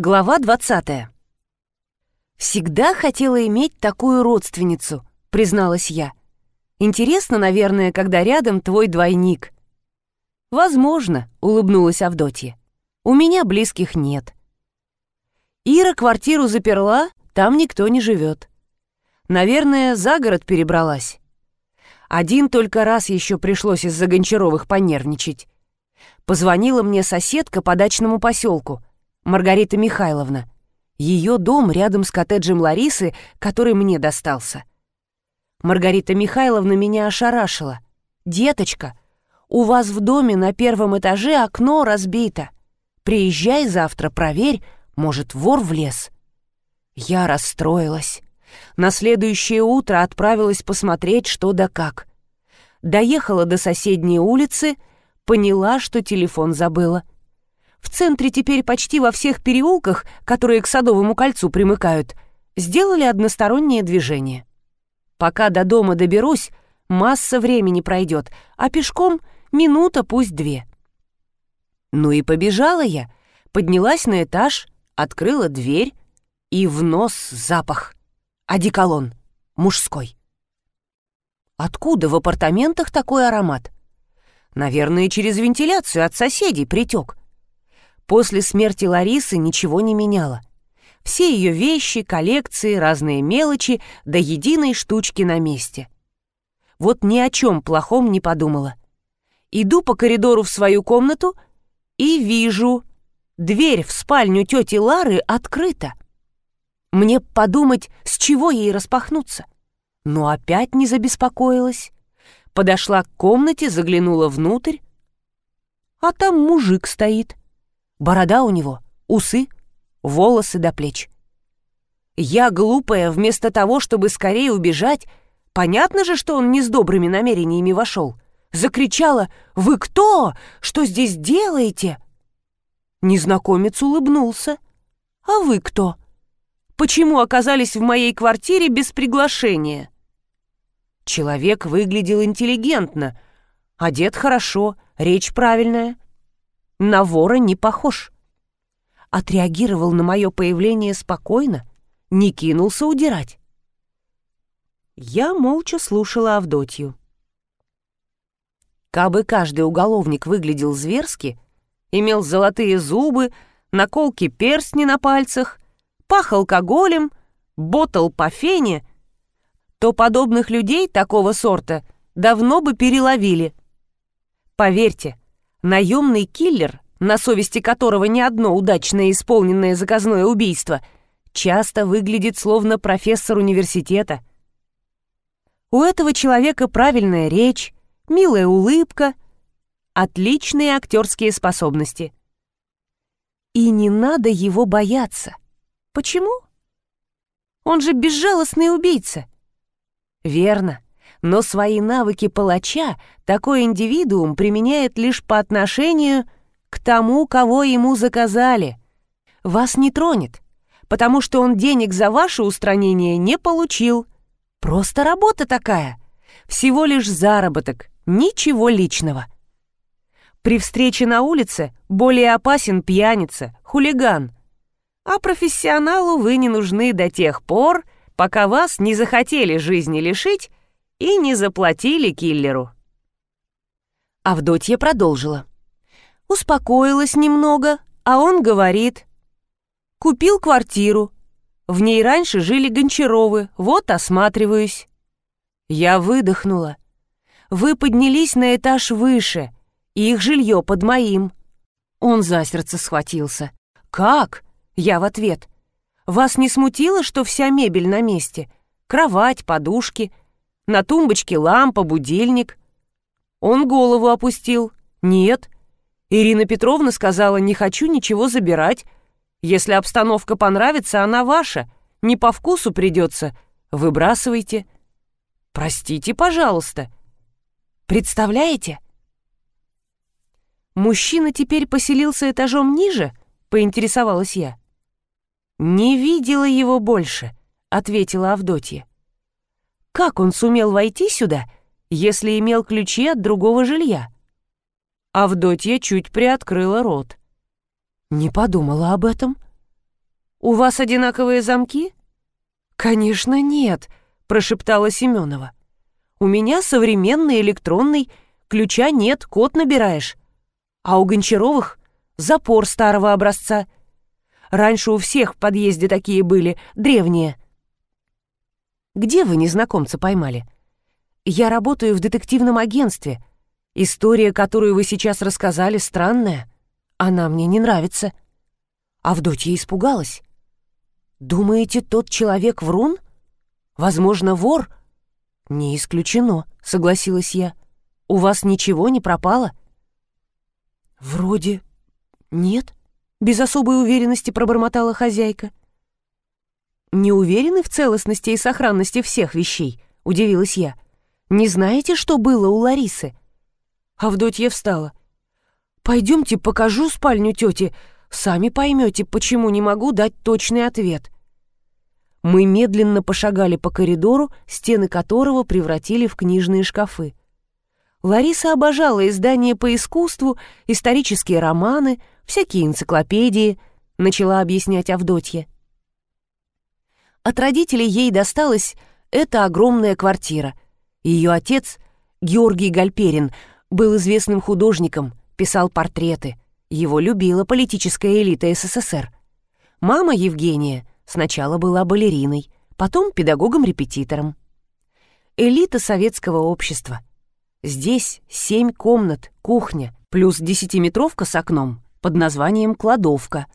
Глава 20. «Всегда хотела иметь такую родственницу», — призналась я. «Интересно, наверное, когда рядом твой двойник». «Возможно», — улыбнулась Авдотья. «У меня близких нет». Ира квартиру заперла, там никто не живет. Наверное, за город перебралась. Один только раз еще пришлось из-за Гончаровых понервничать. Позвонила мне соседка по дачному поселку — Маргарита Михайловна. Ее дом рядом с коттеджем Ларисы, который мне достался. Маргарита Михайловна меня ошарашила. «Деточка, у вас в доме на первом этаже окно разбито. Приезжай завтра, проверь, может, вор влез». Я расстроилась. На следующее утро отправилась посмотреть, что да как. Доехала до соседней улицы, поняла, что телефон забыла — в центре теперь почти во всех переулках, которые к Садовому кольцу примыкают, сделали одностороннее движение. Пока до дома доберусь, масса времени пройдет, а пешком минута, пусть две. Ну и побежала я, поднялась на этаж, открыла дверь, и в нос запах. Одеколон. Мужской. Откуда в апартаментах такой аромат? Наверное, через вентиляцию от соседей притек. После смерти Ларисы ничего не меняло. Все ее вещи, коллекции, разные мелочи до единой штучки на месте. Вот ни о чем плохом не подумала. Иду по коридору в свою комнату и вижу, дверь в спальню тети Лары открыта. Мне подумать, с чего ей распахнуться. Но опять не забеспокоилась. Подошла к комнате, заглянула внутрь. А там мужик стоит. Борода у него, усы, волосы до плеч. Я, глупая, вместо того, чтобы скорее убежать, понятно же, что он не с добрыми намерениями вошел, закричала «Вы кто? Что здесь делаете?» Незнакомец улыбнулся. «А вы кто? Почему оказались в моей квартире без приглашения?» Человек выглядел интеллигентно, одет хорошо, речь правильная — на вора не похож. Отреагировал на мое появление спокойно, не кинулся удирать. Я молча слушала Авдотью. Кабы каждый уголовник выглядел зверски, имел золотые зубы, наколки перстни на пальцах, пах алкоголем, ботал по фене, то подобных людей такого сорта давно бы переловили. Поверьте, Наемный киллер, на совести которого не одно удачное исполненное заказное убийство, часто выглядит словно профессор университета. У этого человека правильная речь, милая улыбка, отличные актерские способности. И не надо его бояться. Почему? Он же безжалостный убийца. Верно но свои навыки палача такой индивидуум применяет лишь по отношению к тому, кого ему заказали. Вас не тронет, потому что он денег за ваше устранение не получил. Просто работа такая. Всего лишь заработок, ничего личного. При встрече на улице более опасен пьяница, хулиган. А профессионалу вы не нужны до тех пор, пока вас не захотели жизни лишить и не заплатили киллеру. Авдотья продолжила. Успокоилась немного, а он говорит. Купил квартиру. В ней раньше жили Гончаровы, вот осматриваюсь. Я выдохнула. Вы поднялись на этаж выше, и их жилье под моим. Он за сердце схватился. «Как?» Я в ответ. «Вас не смутило, что вся мебель на месте? Кровать, подушки, на тумбочке лампа, будильник. Он голову опустил. Нет. Ирина Петровна сказала, не хочу ничего забирать. Если обстановка понравится, она ваша. Не по вкусу придется. Выбрасывайте. Простите, пожалуйста. Представляете? Мужчина теперь поселился этажом ниже? Поинтересовалась я. Не видела его больше, ответила Авдотья. Как он сумел войти сюда, если имел ключи от другого жилья? Авдотья чуть приоткрыла рот. Не подумала об этом. «У вас одинаковые замки?» «Конечно, нет», — прошептала Семенова. «У меня современный электронный, ключа нет, код набираешь. А у Гончаровых запор старого образца. Раньше у всех в подъезде такие были, древние». «Где вы незнакомца поймали?» «Я работаю в детективном агентстве. История, которую вы сейчас рассказали, странная. Она мне не нравится». Авдотья испугалась. «Думаете, тот человек врун? Возможно, вор?» «Не исключено», — согласилась я. «У вас ничего не пропало?» «Вроде нет», — без особой уверенности пробормотала хозяйка. «Не уверены в целостности и сохранности всех вещей?» — удивилась я. «Не знаете, что было у Ларисы?» Авдотья встала. «Пойдемте покажу спальню тети. Сами поймете, почему не могу дать точный ответ». Мы медленно пошагали по коридору, стены которого превратили в книжные шкафы. Лариса обожала издания по искусству, исторические романы, всякие энциклопедии, начала объяснять Авдотья. От родителей ей досталась эта огромная квартира. Ее отец, Георгий Гальперин, был известным художником, писал портреты. Его любила политическая элита СССР. Мама Евгения сначала была балериной, потом педагогом-репетитором. Элита советского общества. Здесь семь комнат, кухня, плюс десятиметровка с окном под названием «Кладовка».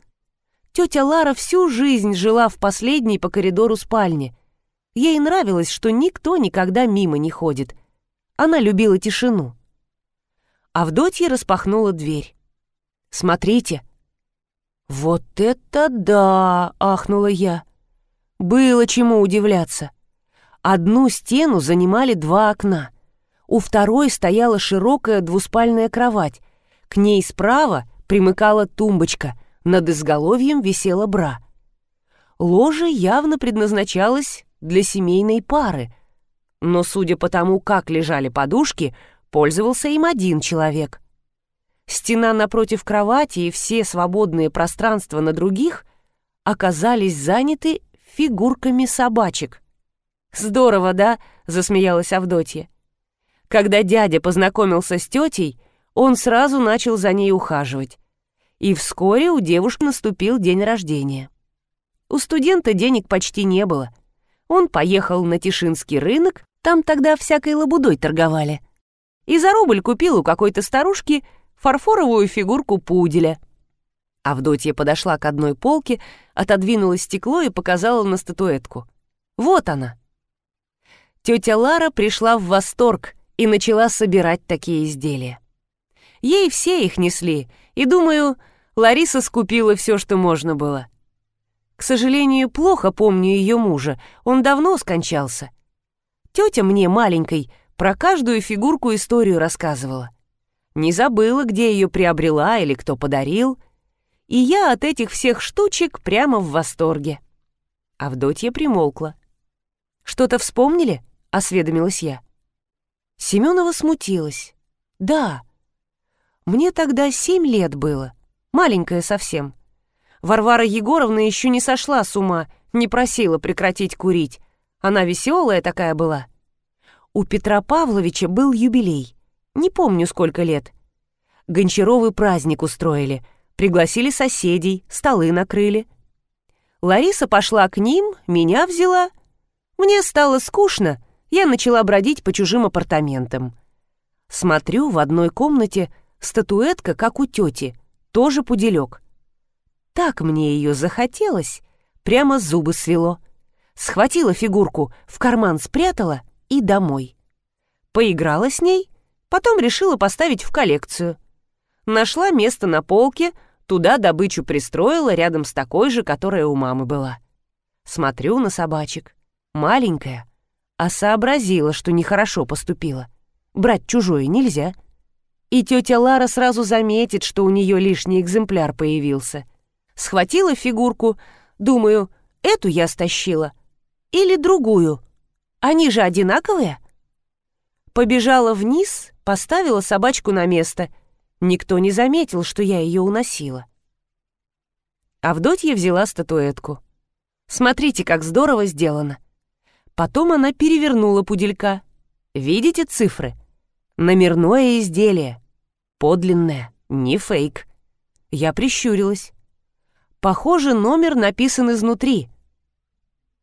Тетя Лара всю жизнь жила в последней по коридору спальне. Ей нравилось, что никто никогда мимо не ходит. Она любила тишину. Авдотья распахнула дверь. Смотрите». «Вот это да!» — ахнула я. Было чему удивляться. Одну стену занимали два окна. У второй стояла широкая двуспальная кровать. К ней справа примыкала тумбочка, над изголовьем висела бра. Ложе явно предназначалось для семейной пары, но, судя по тому, как лежали подушки, пользовался им один человек. Стена напротив кровати и все свободные пространства на других оказались заняты фигурками собачек. «Здорово, да?» — засмеялась Авдотья. Когда дядя познакомился с тетей, он сразу начал за ней ухаживать. И вскоре у девушки наступил день рождения. У студента денег почти не было. Он поехал на Тишинский рынок, там тогда всякой лабудой торговали. И за рубль купил у какой-то старушки фарфоровую фигурку пуделя. Авдотья подошла к одной полке, отодвинула стекло и показала на статуэтку. Вот она. Тетя Лара пришла в восторг и начала собирать такие изделия. Ей все их несли, и, думаю, Лариса скупила все, что можно было. К сожалению, плохо помню ее мужа, он давно скончался. Тетя мне, маленькой, про каждую фигурку историю рассказывала не забыла, где ее приобрела или кто подарил, и я от этих всех штучек прямо в восторге. Авдотья примолкла. «Что-то вспомнили?» — осведомилась я. Семенова смутилась. «Да. Мне тогда семь лет было. Маленькая совсем. Варвара Егоровна еще не сошла с ума, не просила прекратить курить. Она веселая такая была. У Петра Павловича был юбилей. Не помню, сколько лет. Гончаровы праздник устроили. Пригласили соседей, столы накрыли. Лариса пошла к ним, меня взяла. Мне стало скучно, я начала бродить по чужим апартаментам. Смотрю, в одной комнате статуэтка, как у тети, тоже пуделек. Так мне ее захотелось, прямо зубы свело. Схватила фигурку, в карман спрятала и домой. Поиграла с ней, Потом решила поставить в коллекцию. Нашла место на полке, туда добычу пристроила рядом с такой же, которая у мамы была. Смотрю на собачек. Маленькая, а сообразила, что нехорошо поступила. Брать чужое нельзя. И тетя Лара сразу заметит, что у нее лишний экземпляр появился. Схватила фигурку, думаю, эту я стащила. Или другую. Они же одинаковые. Побежала вниз поставила собачку на место. Никто не заметил, что я ее уносила. Авдотья взяла статуэтку. Смотрите, как здорово сделано. Потом она перевернула пуделька. Видите цифры? Номерное изделие. Подлинное, не фейк. Я прищурилась. Похоже, номер написан изнутри.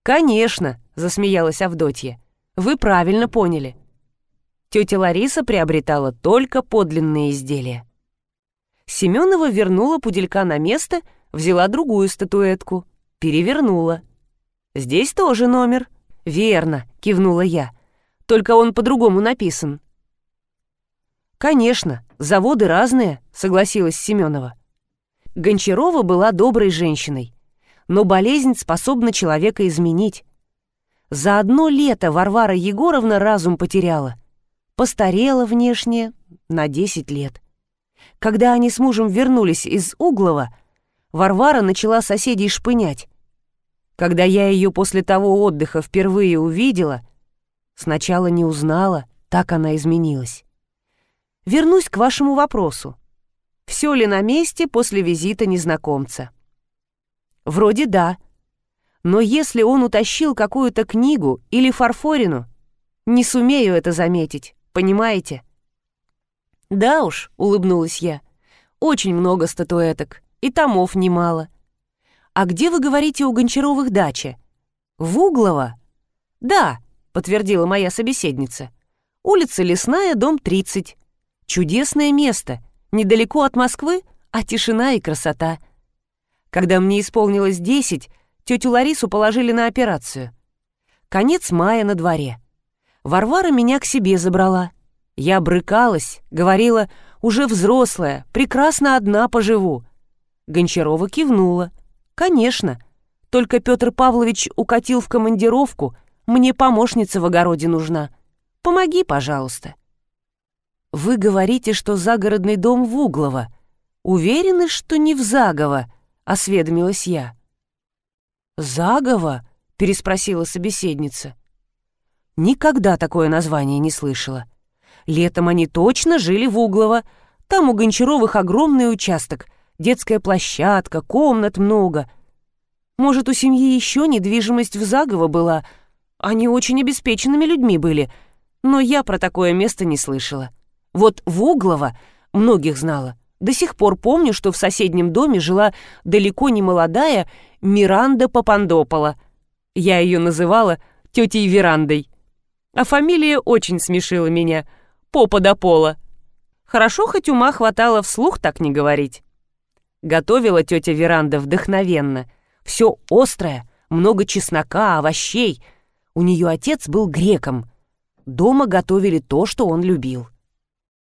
«Конечно», — засмеялась Авдотья. «Вы правильно поняли. Тетя Лариса приобретала только подлинные изделия». Семенова вернула пуделька на место, взяла другую статуэтку, перевернула. «Здесь тоже номер». «Верно», — кивнула я. «Только он по-другому написан». «Конечно, заводы разные», — согласилась Семенова. Гончарова была доброй женщиной, но болезнь способна человека изменить. За одно лето Варвара Егоровна разум потеряла. Постарела внешне на 10 лет. Когда они с мужем вернулись из Углова, Варвара начала соседей шпынять. Когда я ее после того отдыха впервые увидела, сначала не узнала, так она изменилась. Вернусь к вашему вопросу. Все ли на месте после визита незнакомца? Вроде да. Но если он утащил какую-то книгу или фарфорину, не сумею это заметить, понимаете? «Да уж», — улыбнулась я, — «очень много статуэток, и томов немало. А где, вы говорите, у Гончаровых дача? В Углово?» «Да», — подтвердила моя собеседница. «Улица Лесная, дом 30. Чудесное место, недалеко от Москвы, а тишина и красота. Когда мне исполнилось 10, тетю Ларису положили на операцию. Конец мая на дворе. Варвара меня к себе забрала. Я брыкалась, говорила, уже взрослая, прекрасно одна поживу. Гончарова кивнула. «Конечно. Только Петр Павлович укатил в командировку, мне помощница в огороде нужна. Помоги, пожалуйста». «Вы говорите, что загородный дом в Углово. Уверены, что не в Загово?» — осведомилась я. «Загово?» — переспросила собеседница. Никогда такое название не слышала. Летом они точно жили в Углово. Там у Гончаровых огромный участок, детская площадка, комнат много. Может, у семьи еще недвижимость в Загово была. Они очень обеспеченными людьми были, но я про такое место не слышала. Вот в Углово многих знала. До сих пор помню, что в соседнем доме жила далеко не молодая Миранда Папандопола. Я ее называла тетей Верандой. А фамилия очень смешила меня — попа до пола. Хорошо, хоть ума хватало вслух так не говорить. Готовила тетя Веранда вдохновенно. Все острое, много чеснока, овощей. У нее отец был греком. Дома готовили то, что он любил.